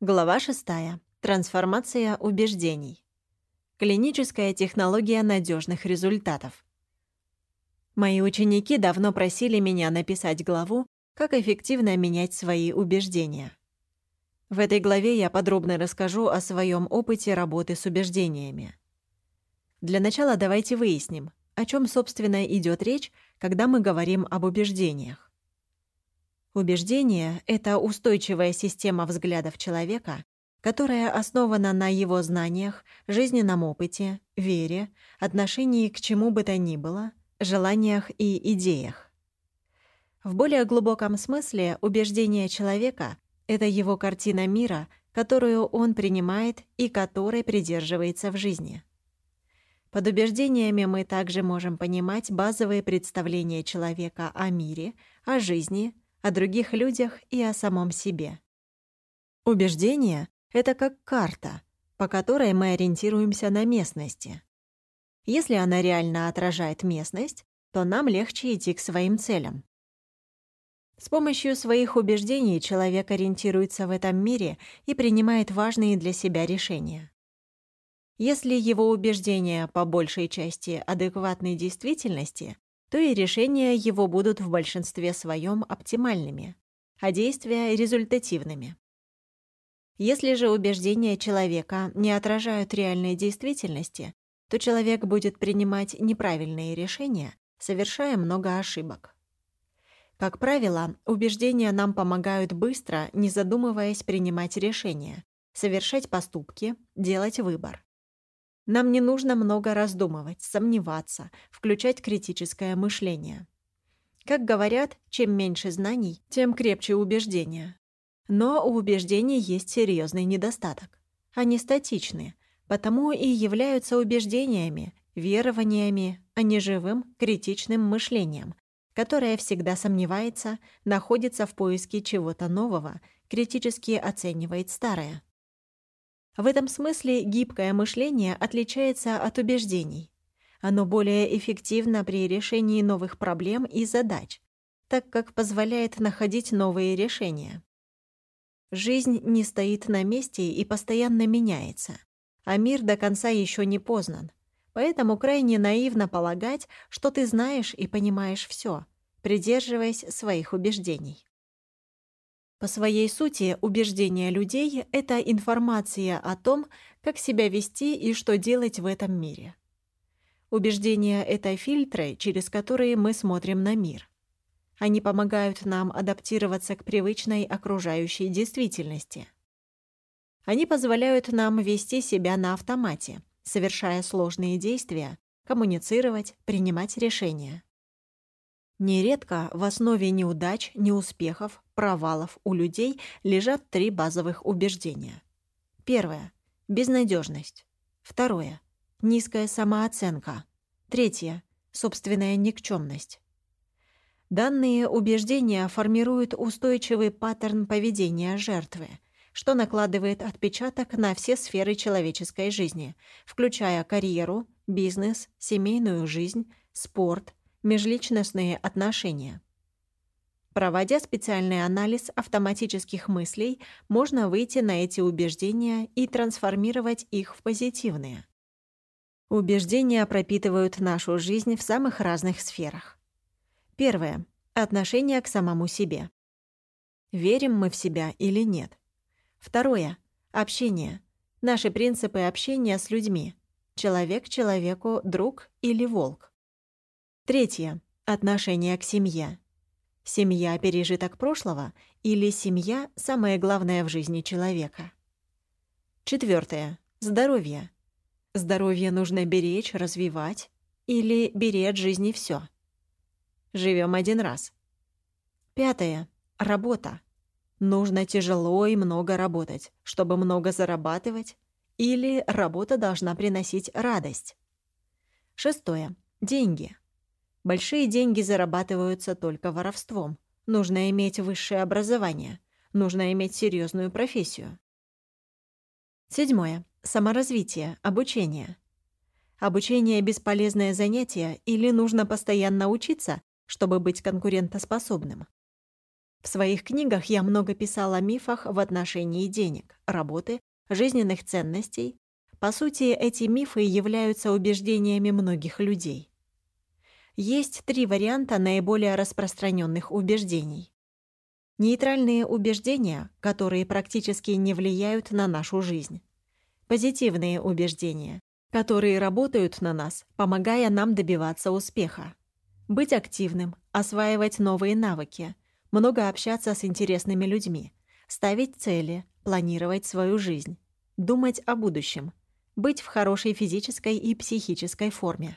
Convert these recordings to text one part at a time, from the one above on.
Глава 6. Трансформация убеждений. Клиническая технология надежных результатов. Мои ученики давно просили меня написать главу «Как эффективно менять свои убеждения». В этой главе я подробно расскажу о своем опыте работы с убеждениями. Для начала давайте выясним, о чем, собственно, идет речь, когда мы говорим об убеждениях. Убеждение — это устойчивая система взглядов человека, которая основана на его знаниях, жизненном опыте, вере, отношении к чему бы то ни было, желаниях и идеях. В более глубоком смысле убеждение человека — это его картина мира, которую он принимает и которой придерживается в жизни. Под убеждениями мы также можем понимать базовые представления человека о мире, о жизни — о других людях и о самом себе. Убеждение — это как карта, по которой мы ориентируемся на местности. Если она реально отражает местность, то нам легче идти к своим целям. С помощью своих убеждений человек ориентируется в этом мире и принимает важные для себя решения. Если его убеждения по большей части адекватны действительности, то и решения его будут в большинстве своем оптимальными, а действия — результативными. Если же убеждения человека не отражают реальной действительности, то человек будет принимать неправильные решения, совершая много ошибок. Как правило, убеждения нам помогают быстро, не задумываясь принимать решения, совершать поступки, делать выбор. Нам не нужно много раздумывать, сомневаться, включать критическое мышление. Как говорят, чем меньше знаний, тем крепче убеждения. Но у убеждений есть серьезный недостаток. Они статичны, потому и являются убеждениями, верованиями, а не живым критичным мышлением, которое всегда сомневается, находится в поиске чего-то нового, критически оценивает старое. В этом смысле гибкое мышление отличается от убеждений. Оно более эффективно при решении новых проблем и задач, так как позволяет находить новые решения. Жизнь не стоит на месте и постоянно меняется, а мир до конца еще не познан. Поэтому крайне наивно полагать, что ты знаешь и понимаешь все, придерживаясь своих убеждений. По своей сути, убеждения людей — это информация о том, как себя вести и что делать в этом мире. Убеждения — это фильтры, через которые мы смотрим на мир. Они помогают нам адаптироваться к привычной окружающей действительности. Они позволяют нам вести себя на автомате, совершая сложные действия, коммуницировать, принимать решения. Нередко в основе неудач, неуспехов, провалов у людей лежат три базовых убеждения. Первое — безнадежность. Второе — низкая самооценка. Третье — собственная никчемность. Данные убеждения формируют устойчивый паттерн поведения жертвы, что накладывает отпечаток на все сферы человеческой жизни, включая карьеру, бизнес, семейную жизнь, спорт, межличностные отношения. Проводя специальный анализ автоматических мыслей, можно выйти на эти убеждения и трансформировать их в позитивные. Убеждения пропитывают нашу жизнь в самых разных сферах. Первое. Отношение к самому себе. Верим мы в себя или нет. Второе. Общение. Наши принципы общения с людьми. Человек человеку, друг или волк. Третье. Отношение к семье. Семья – пережиток прошлого или семья – самое главное в жизни человека. Четвертое. Здоровье. Здоровье нужно беречь, развивать или беречь жизни все. Живем один раз. Пятое. Работа. Нужно тяжело и много работать, чтобы много зарабатывать, или работа должна приносить радость. Шестое. Деньги. Большие деньги зарабатываются только воровством. Нужно иметь высшее образование. Нужно иметь серьезную профессию. Седьмое. Саморазвитие, обучение. Обучение – бесполезное занятие или нужно постоянно учиться, чтобы быть конкурентоспособным. В своих книгах я много писала о мифах в отношении денег, работы, жизненных ценностей. По сути, эти мифы являются убеждениями многих людей. Есть три варианта наиболее распространенных убеждений. Нейтральные убеждения, которые практически не влияют на нашу жизнь. Позитивные убеждения, которые работают на нас, помогая нам добиваться успеха. Быть активным, осваивать новые навыки, много общаться с интересными людьми, ставить цели, планировать свою жизнь, думать о будущем, быть в хорошей физической и психической форме.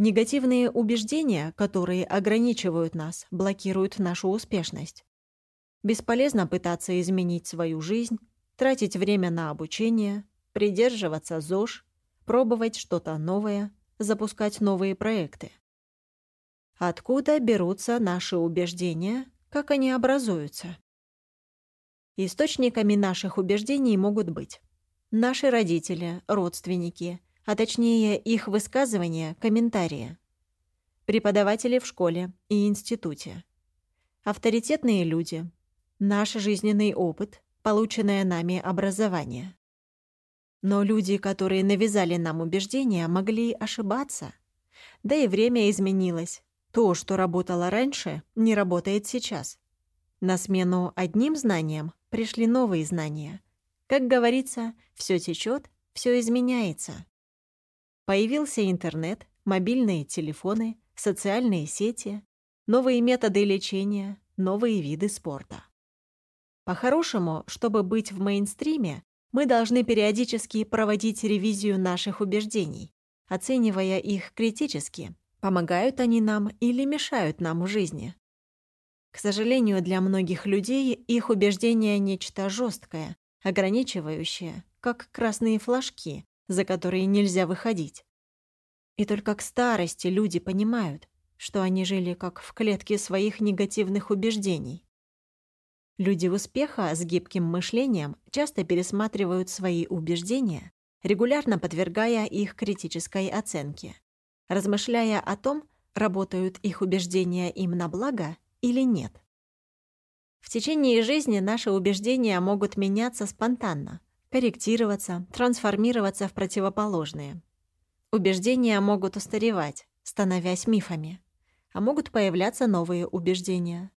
Негативные убеждения, которые ограничивают нас, блокируют нашу успешность. Бесполезно пытаться изменить свою жизнь, тратить время на обучение, придерживаться ЗОЖ, пробовать что-то новое, запускать новые проекты. Откуда берутся наши убеждения, как они образуются? Источниками наших убеждений могут быть наши родители, родственники – а точнее их высказывания, комментарии. Преподаватели в школе и институте. Авторитетные люди. Наш жизненный опыт, полученное нами образование. Но люди, которые навязали нам убеждения, могли ошибаться. Да и время изменилось. То, что работало раньше, не работает сейчас. На смену одним знаниям пришли новые знания. Как говорится, все течет, все изменяется. Появился интернет, мобильные телефоны, социальные сети, новые методы лечения, новые виды спорта. По-хорошему, чтобы быть в мейнстриме, мы должны периодически проводить ревизию наших убеждений, оценивая их критически, помогают они нам или мешают нам в жизни. К сожалению, для многих людей их убеждения нечто жесткое, ограничивающее, как красные флажки, за которые нельзя выходить. И только к старости люди понимают, что они жили как в клетке своих негативных убеждений. Люди успеха с гибким мышлением часто пересматривают свои убеждения, регулярно подвергая их критической оценке, размышляя о том, работают их убеждения им на благо или нет. В течение жизни наши убеждения могут меняться спонтанно, корректироваться, трансформироваться в противоположные. Убеждения могут устаревать, становясь мифами, а могут появляться новые убеждения.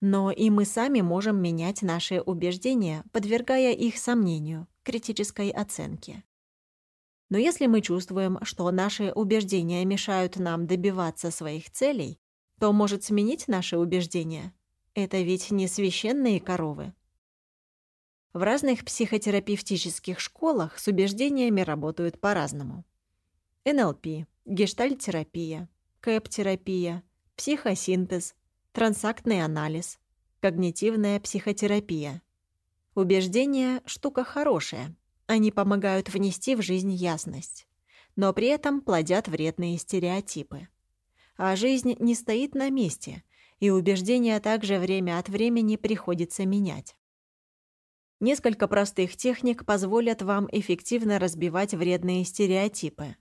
Но и мы сами можем менять наши убеждения, подвергая их сомнению, критической оценке. Но если мы чувствуем, что наши убеждения мешают нам добиваться своих целей, то может сменить наши убеждения. Это ведь не священные коровы. В разных психотерапевтических школах с убеждениями работают по-разному. НЛП, гештальтерапия, кэп-терапия, психосинтез, трансактный анализ, когнитивная психотерапия. Убеждения – штука хорошая. Они помогают внести в жизнь ясность, но при этом плодят вредные стереотипы. А жизнь не стоит на месте, и убеждения также время от времени приходится менять. Несколько простых техник позволят вам эффективно разбивать вредные стереотипы.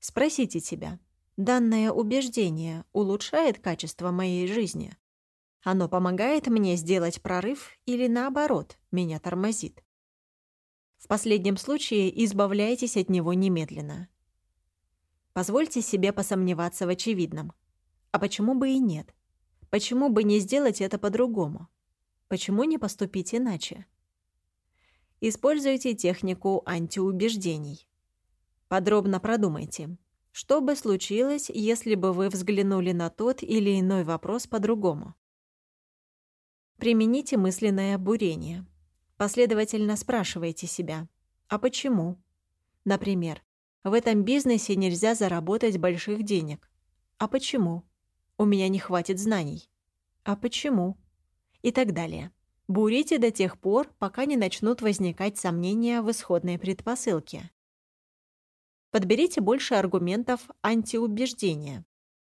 Спросите себя, данное убеждение улучшает качество моей жизни? Оно помогает мне сделать прорыв или, наоборот, меня тормозит? В последнем случае избавляйтесь от него немедленно. Позвольте себе посомневаться в очевидном. А почему бы и нет? Почему бы не сделать это по-другому? Почему не поступить иначе? Используйте технику антиубеждений. Подробно продумайте, что бы случилось, если бы вы взглянули на тот или иной вопрос по-другому. Примените мысленное бурение. Последовательно спрашивайте себя «А почему?». Например, в этом бизнесе нельзя заработать больших денег. А почему? У меня не хватит знаний. А почему? И так далее. Бурите до тех пор, пока не начнут возникать сомнения в исходной предпосылке. Подберите больше аргументов антиубеждения.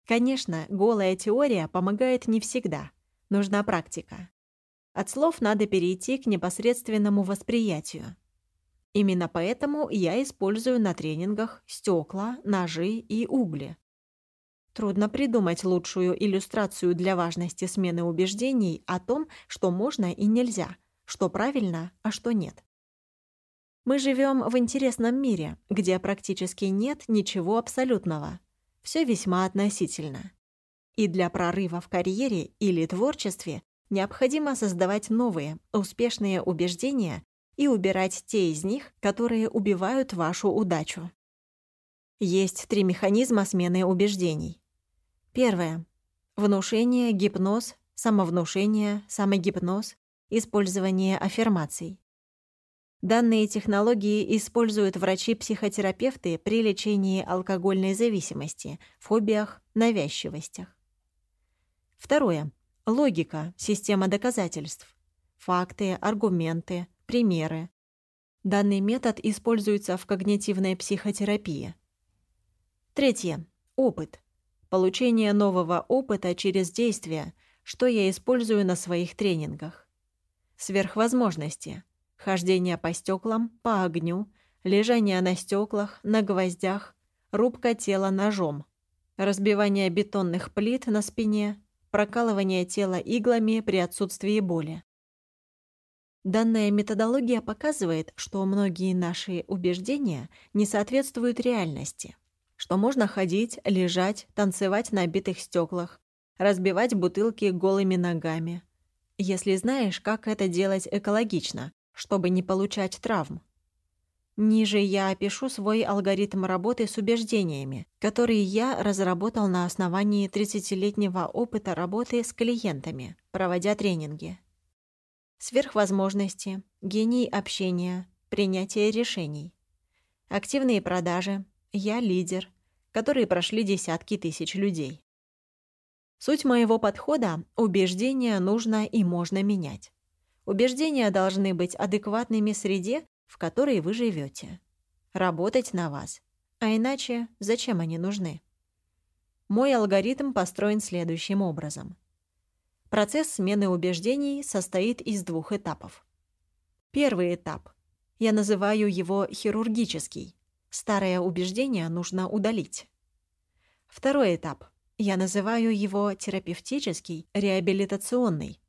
Конечно, голая теория помогает не всегда. Нужна практика. От слов надо перейти к непосредственному восприятию. Именно поэтому я использую на тренингах стекла, ножи и угли. Трудно придумать лучшую иллюстрацию для важности смены убеждений о том, что можно и нельзя, что правильно, а что нет. Мы живем в интересном мире, где практически нет ничего абсолютного. Все весьма относительно. И для прорыва в карьере или творчестве необходимо создавать новые, успешные убеждения и убирать те из них, которые убивают вашу удачу. Есть три механизма смены убеждений. Первое. Внушение, гипноз, самовнушение, самогипноз, использование аффирмаций. Данные технологии используют врачи-психотерапевты при лечении алкогольной зависимости, фобиях, навязчивостях. Второе. Логика, система доказательств. Факты, аргументы, примеры. Данный метод используется в когнитивной психотерапии. Третье. Опыт. Получение нового опыта через действие, что я использую на своих тренингах. Сверхвозможности. Хождение по стеклам, по огню, лежание на стеклах, на гвоздях, рубка тела ножом, разбивание бетонных плит на спине, прокалывание тела иглами при отсутствии боли. Данная методология показывает, что многие наши убеждения не соответствуют реальности – что можно ходить, лежать, танцевать на битых стеклах, разбивать бутылки голыми ногами. Если знаешь, как это делать экологично, чтобы не получать травм. Ниже я опишу свой алгоритм работы с убеждениями, который я разработал на основании 30-летнего опыта работы с клиентами, проводя тренинги. Сверхвозможности, гений общения, принятие решений. Активные продажи, я лидер, которые прошли десятки тысяч людей. Суть моего подхода – убеждения нужно и можно менять. Убеждения должны быть адекватными среде, в которой вы живете. Работать на вас. А иначе зачем они нужны? Мой алгоритм построен следующим образом. Процесс смены убеждений состоит из двух этапов. Первый этап. Я называю его хирургический. Старое убеждение нужно удалить. Второй этап. Я называю его терапевтический, реабилитационный.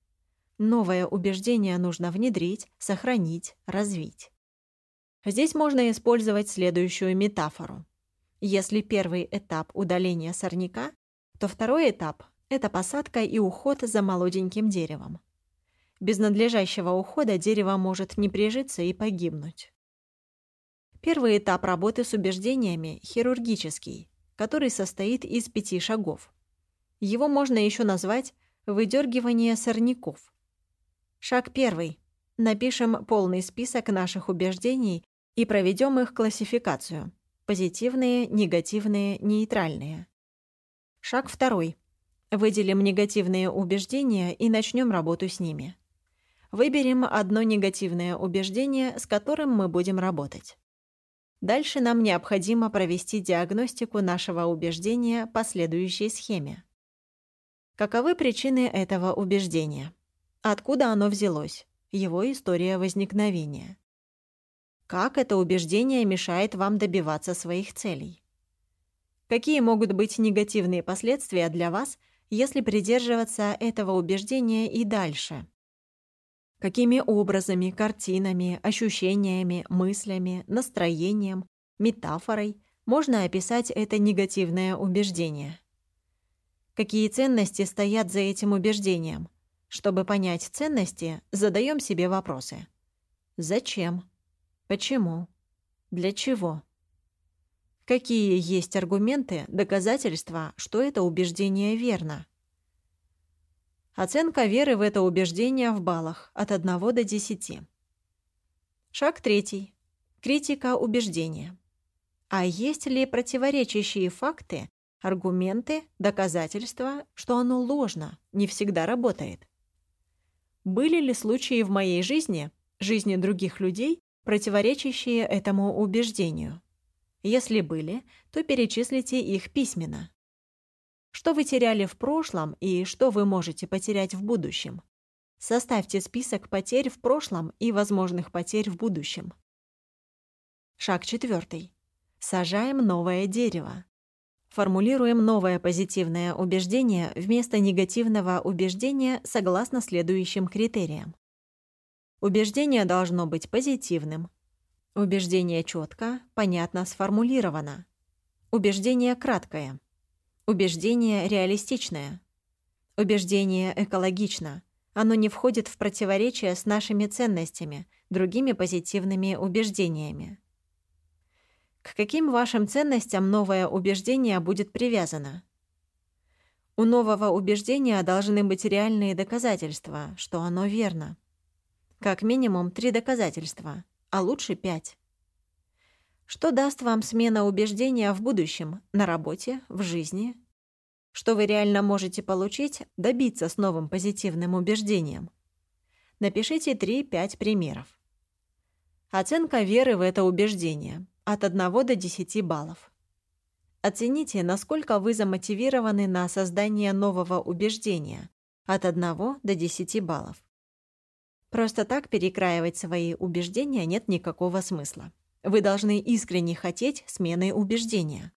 Новое убеждение нужно внедрить, сохранить, развить. Здесь можно использовать следующую метафору. Если первый этап удаления сорняка, то второй этап – это посадка и уход за молоденьким деревом. Без надлежащего ухода дерево может не прижиться и погибнуть. Первый этап работы с убеждениями – хирургический, который состоит из пяти шагов. Его можно еще назвать «выдергивание сорняков». Шаг первый. Напишем полный список наших убеждений и проведем их классификацию. Позитивные, негативные, нейтральные. Шаг второй. Выделим негативные убеждения и начнем работу с ними. Выберем одно негативное убеждение, с которым мы будем работать. Дальше нам необходимо провести диагностику нашего убеждения по следующей схеме. Каковы причины этого убеждения? Откуда оно взялось? Его история возникновения. Как это убеждение мешает вам добиваться своих целей? Какие могут быть негативные последствия для вас, если придерживаться этого убеждения и дальше? Какими образами, картинами, ощущениями, мыслями, настроением, метафорой можно описать это негативное убеждение? Какие ценности стоят за этим убеждением? Чтобы понять ценности, задаем себе вопросы. Зачем? Почему? Для чего? Какие есть аргументы, доказательства, что это убеждение верно? Оценка веры в это убеждение в баллах от 1 до 10. Шаг третий. Критика убеждения. А есть ли противоречащие факты, аргументы, доказательства, что оно ложно, не всегда работает? Были ли случаи в моей жизни, жизни других людей, противоречащие этому убеждению? Если были, то перечислите их письменно. Что вы теряли в прошлом и что вы можете потерять в будущем? Составьте список потерь в прошлом и возможных потерь в будущем. Шаг четвертый. Сажаем новое дерево. формулируем новое позитивное убеждение вместо негативного убеждения согласно следующим критериям. Убеждение должно быть позитивным. Убеждение четко, понятно сформулировано. Убеждение краткое. Убеждение реалистичное. Убеждение экологично. Оно не входит в противоречие с нашими ценностями, другими позитивными убеждениями. К каким вашим ценностям новое убеждение будет привязано? У нового убеждения должны быть реальные доказательства, что оно верно. Как минимум три доказательства, а лучше пять. Что даст вам смена убеждения в будущем, на работе, в жизни? Что вы реально можете получить, добиться с новым позитивным убеждением? Напишите 3-5 примеров. Оценка веры в это убеждение от 1 до 10 баллов. Оцените, насколько вы замотивированы на создание нового убеждения от 1 до 10 баллов. Просто так перекраивать свои убеждения нет никакого смысла. Вы должны искренне хотеть смены убеждения.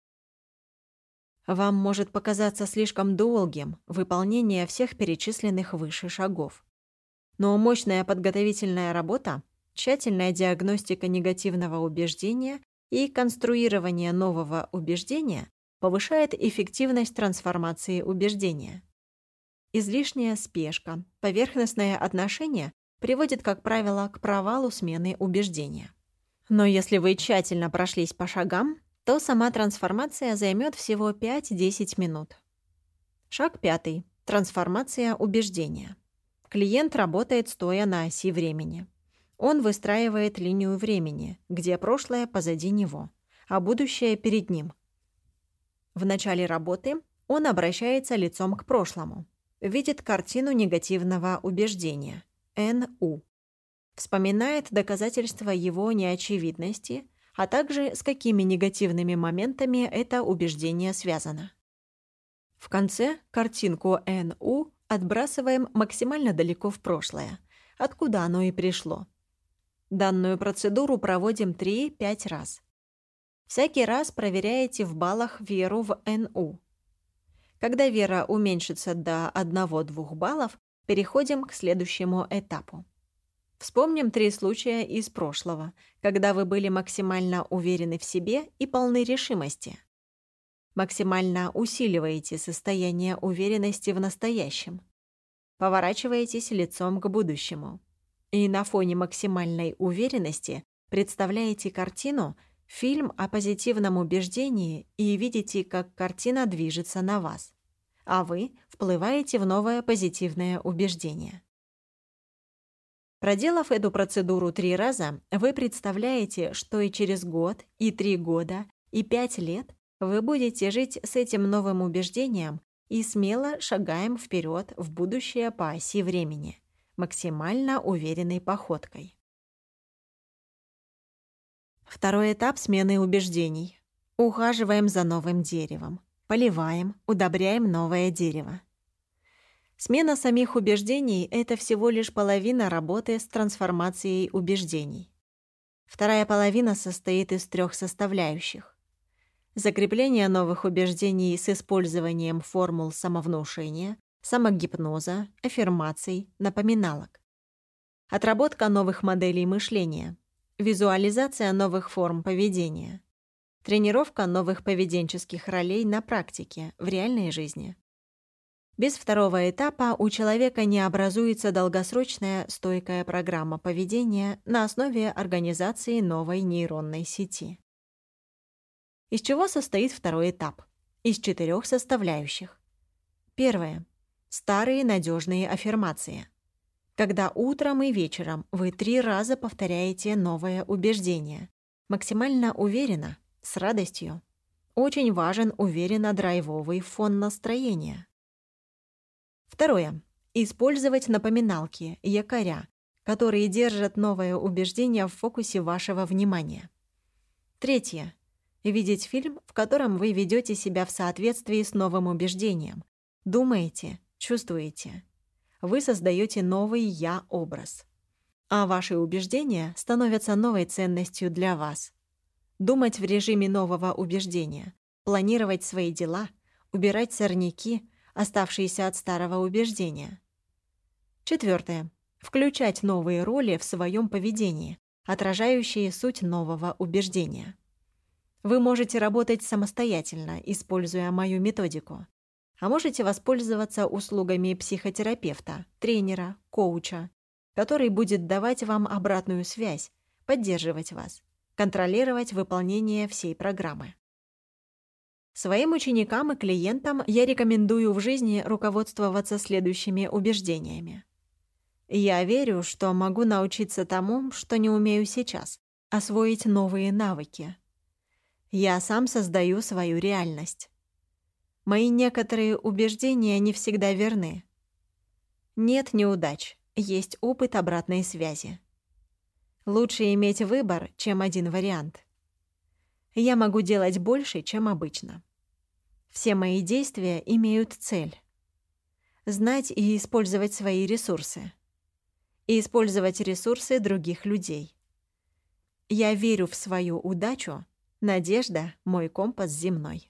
Вам может показаться слишком долгим выполнение всех перечисленных выше шагов. Но мощная подготовительная работа, тщательная диагностика негативного убеждения и конструирование нового убеждения повышает эффективность трансформации убеждения. Излишняя спешка, поверхностное отношение приводит, как правило, к провалу смены убеждения. Но если вы тщательно прошлись по шагам, то сама трансформация займет всего 5-10 минут. Шаг пятый. Трансформация убеждения. Клиент работает стоя на оси времени. Он выстраивает линию времени, где прошлое позади него, а будущее перед ним. В начале работы он обращается лицом к прошлому, видит картину негативного убеждения – Н.У. Вспоминает доказательства его неочевидности, а также с какими негативными моментами это убеждение связано. В конце картинку Н.У. отбрасываем максимально далеко в прошлое, откуда оно и пришло. Данную процедуру проводим 3-5 раз. Всякий раз проверяете в баллах веру в НУ. Когда вера уменьшится до 1-2 баллов, Переходим к следующему этапу. Вспомним три случая из прошлого, когда вы были максимально уверены в себе и полны решимости. Максимально усиливаете состояние уверенности в настоящем. Поворачиваетесь лицом к будущему. И на фоне максимальной уверенности представляете картину, фильм о позитивном убеждении и видите, как картина движется на вас а вы вплываете в новое позитивное убеждение. Проделав эту процедуру три раза, вы представляете, что и через год, и три года, и пять лет вы будете жить с этим новым убеждением и смело шагаем вперед в будущее по оси времени, максимально уверенной походкой. Второй этап смены убеждений. Ухаживаем за новым деревом поливаем, удобряем новое дерево. Смена самих убеждений — это всего лишь половина работы с трансформацией убеждений. Вторая половина состоит из трех составляющих. Закрепление новых убеждений с использованием формул самовнушения, самогипноза, аффирмаций, напоминалок. Отработка новых моделей мышления, визуализация новых форм поведения — Тренировка новых поведенческих ролей на практике, в реальной жизни. Без второго этапа у человека не образуется долгосрочная стойкая программа поведения на основе организации новой нейронной сети. Из чего состоит второй этап? Из четырех составляющих. Первое. Старые надежные аффирмации. Когда утром и вечером вы три раза повторяете новое убеждение, максимально уверенно, с радостью. Очень важен уверенно-драйвовый фон настроения. Второе. Использовать напоминалки, якоря, которые держат новое убеждение в фокусе вашего внимания. Третье. Видеть фильм, в котором вы ведете себя в соответствии с новым убеждением. Думаете, чувствуете. Вы создаете новый «я-образ». А ваши убеждения становятся новой ценностью для вас – Думать в режиме нового убеждения. планировать свои дела, убирать сорняки, оставшиеся от старого убеждения. Четвертое. Включать новые роли в своем поведении, отражающие суть нового убеждения. Вы можете работать самостоятельно, используя мою методику. А можете воспользоваться услугами психотерапевта, тренера, коуча, который будет давать вам обратную связь, поддерживать вас, контролировать выполнение всей программы. Своим ученикам и клиентам я рекомендую в жизни руководствоваться следующими убеждениями. Я верю, что могу научиться тому, что не умею сейчас, освоить новые навыки. Я сам создаю свою реальность. Мои некоторые убеждения не всегда верны. Нет неудач, есть опыт обратной связи. Лучше иметь выбор, чем один вариант. Я могу делать больше, чем обычно. Все мои действия имеют цель. Знать и использовать свои ресурсы. И использовать ресурсы других людей. Я верю в свою удачу. Надежда — мой компас земной.